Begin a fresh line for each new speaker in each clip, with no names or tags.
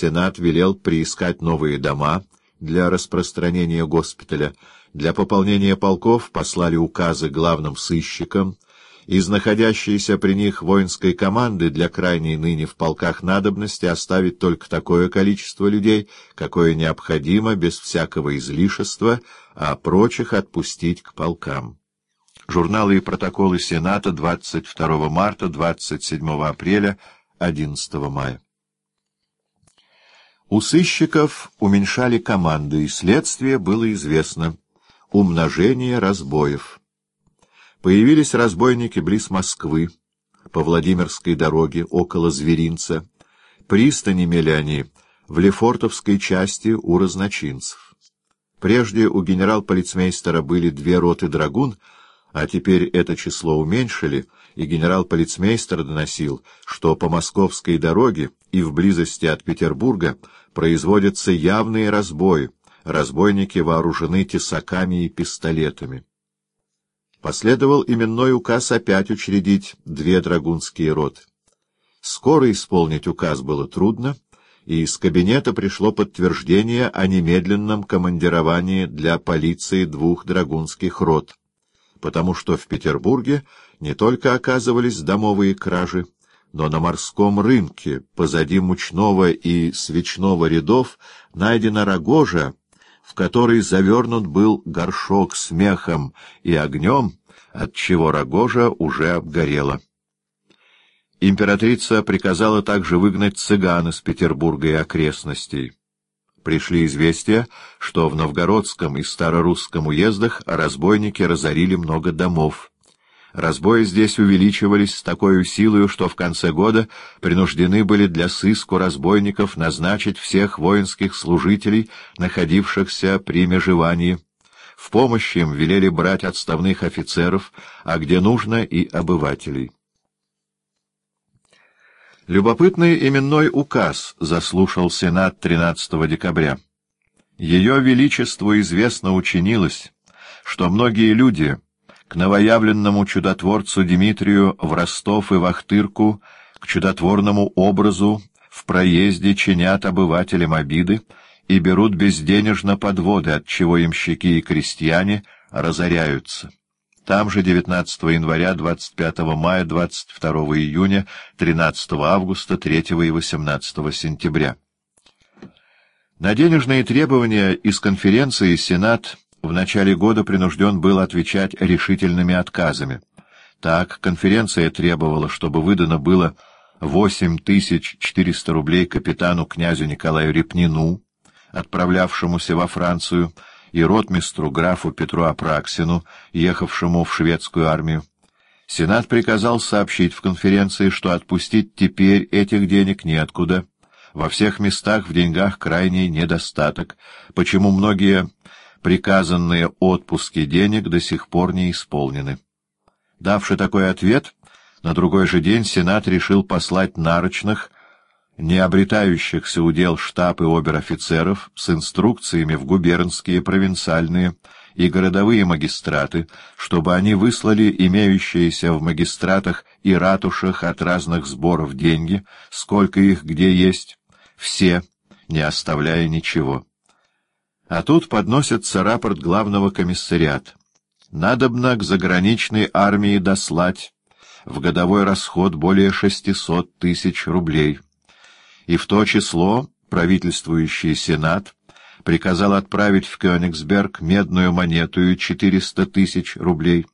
Сенат велел приискать новые дома для распространения госпиталя. Для пополнения полков послали указы главным сыщикам. Из находящейся при них воинской команды для крайней ныне в полках надобности оставить только такое количество людей, какое необходимо, без всякого излишества, а прочих отпустить к полкам. Журналы и протоколы Сената 22 марта, 27 апреля, 11 мая. У сыщиков уменьшали команды, и следствие было известно — умножение разбоев. Появились разбойники близ Москвы, по Владимирской дороге, около Зверинца. Пристань имели они в Лефортовской части у разночинцев. Прежде у генерал-полицмейстера были две роты драгун — а теперь это число уменьшили, и генерал-полицмейстер доносил, что по московской дороге и в близости от Петербурга производятся явные разбои, разбойники вооружены тесаками и пистолетами. Последовал именной указ опять учредить две драгунские роты. Скоро исполнить указ было трудно, и из кабинета пришло подтверждение о немедленном командировании для полиции двух драгунских рот потому что в Петербурге не только оказывались домовые кражи, но на морском рынке, позади мучного и свечного рядов, найдена рогожа, в которой завернут был горшок с мехом и огнем, отчего рогожа уже обгорела. Императрица приказала также выгнать цыган из Петербурга и окрестностей. Пришли известия, что в Новгородском и Старорусском уездах разбойники разорили много домов. Разбои здесь увеличивались с такой силой, что в конце года принуждены были для сыску разбойников назначить всех воинских служителей, находившихся при межевании. В помощь им велели брать отставных офицеров, а где нужно и обывателей. Любопытный именной указ заслушал Сенат 13 декабря. Ее Величеству известно учинилось, что многие люди к новоявленному чудотворцу Дмитрию в Ростов и в Ахтырку, к чудотворному образу в проезде чинят обывателям обиды и берут безденежно подводы, от чего имщики и крестьяне разоряются. Там же 19 января, 25 мая, 22 июня, 13 августа, 3 и 18 сентября. На денежные требования из конференции Сенат в начале года принужден был отвечать решительными отказами. Так, конференция требовала, чтобы выдано было 8400 рублей капитану князю Николаю Репнину, отправлявшемуся во Францию, и ротмистру графу Петру Апраксину, ехавшему в шведскую армию. Сенат приказал сообщить в конференции, что отпустить теперь этих денег неоткуда. Во всех местах в деньгах крайний недостаток, почему многие приказанные отпуски денег до сих пор не исполнены. Давши такой ответ, на другой же день Сенат решил послать нарочных не обретающихся удел штаб и обер-офицеров с инструкциями в губернские, провинциальные и городовые магистраты, чтобы они выслали имеющиеся в магистратах и ратушах от разных сборов деньги, сколько их где есть, все, не оставляя ничего. А тут подносится рапорт главного комиссариата. Надобно к заграничной армии дослать в годовой расход более шестисот тысяч рублей — и в то число правительствующий Сенат приказал отправить в Кёнигсберг медную монету и 400 тысяч рублей,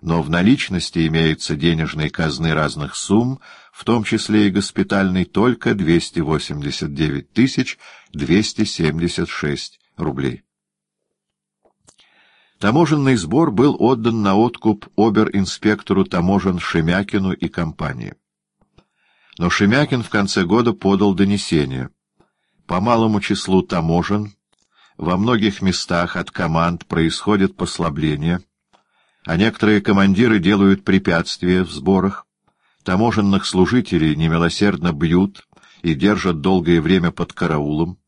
но в наличности имеется денежной казны разных сумм, в том числе и госпитальной, только 289 тысяч 276 рублей. Таможенный сбор был отдан на откуп обер-инспектору таможен Шемякину и компании. Но Шемякин в конце года подал донесение. По малому числу таможен во многих местах от команд происходит послабление, а некоторые командиры делают препятствия в сборах, таможенных служителей немилосердно бьют и держат долгое время под караулом,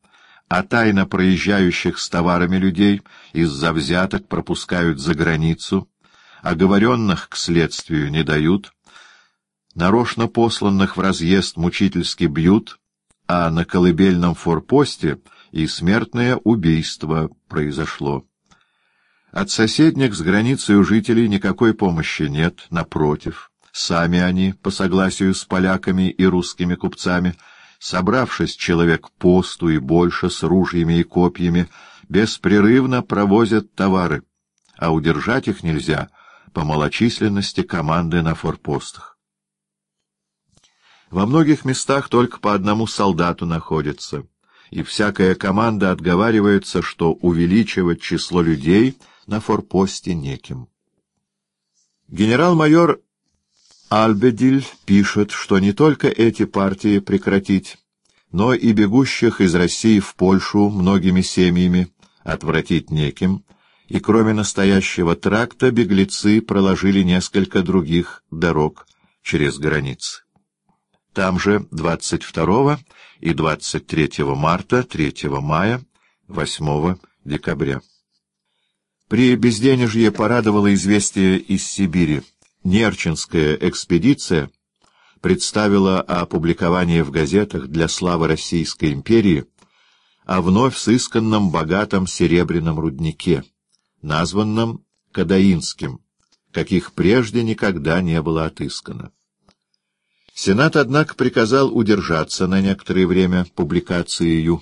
а тайно проезжающих с товарами людей из-за взяток пропускают за границу, оговоренных к следствию не дают — нарочно посланных в разъезд мучительски бьют, а на колыбельном форпосте и смертное убийство произошло. От соседних с границей у жителей никакой помощи нет, напротив. Сами они, по согласию с поляками и русскими купцами, собравшись человек посту и больше с ружьями и копьями, беспрерывно провозят товары, а удержать их нельзя по малочисленности команды на форпостах. Во многих местах только по одному солдату находится, и всякая команда отговаривается, что увеличивать число людей на форпосте неким. Генерал-майор Альбедиль пишет, что не только эти партии прекратить, но и бегущих из России в Польшу многими семьями отвратить неким, и кроме настоящего тракта беглецы проложили несколько других дорог через границы. Там же 22 и 23 марта, 3 мая, 8 декабря. При безденежье порадовало известие из Сибири. Нерчинская экспедиция представила опубликование в газетах для славы Российской империи о вновь сысканном богатом серебряном руднике, названном Кадаинским, каких прежде никогда не было отыскано. Сенат, однако, приказал удержаться на некоторое время публикацией.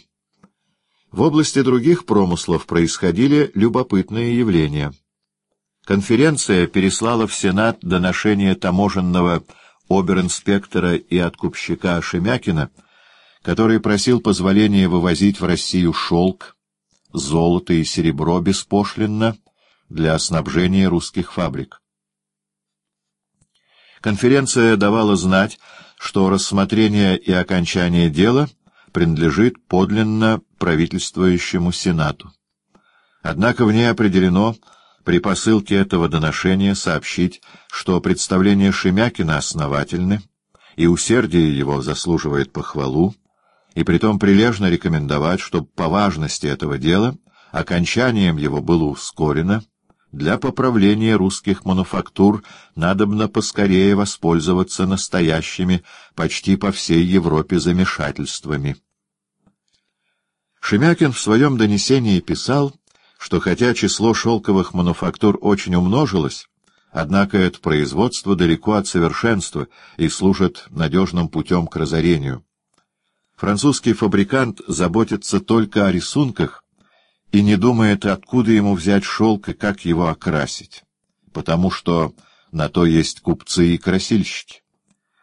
В области других промыслов происходили любопытные явления — Конференция переслала в Сенат доношение таможенного оберинспектора и откупщика Шемякина, который просил позволения вывозить в Россию шелк, золото и серебро беспошлинно для снабжения русских фабрик. Конференция давала знать, что рассмотрение и окончание дела принадлежит подлинно правительствующему Сенату. Однако в ней определено, при посылке этого доношения сообщить, что представления Шемякина основательны, и усердие его заслуживает похвалу, и притом прилежно рекомендовать, чтобы по важности этого дела окончанием его было ускорено, для поправления русских мануфактур надобно поскорее воспользоваться настоящими почти по всей Европе замешательствами. Шемякин в своем донесении писал, что хотя число шелковых мануфактур очень умножилось, однако это производство далеко от совершенства и служит надежным путем к разорению. Французский фабрикант заботится только о рисунках и не думает, откуда ему взять шелк и как его окрасить, потому что на то есть купцы и красильщики.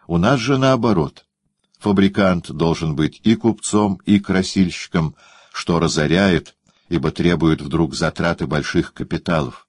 У нас же наоборот. Фабрикант должен быть и купцом, и красильщиком, что разоряет ибо требует вдруг затраты больших капиталов.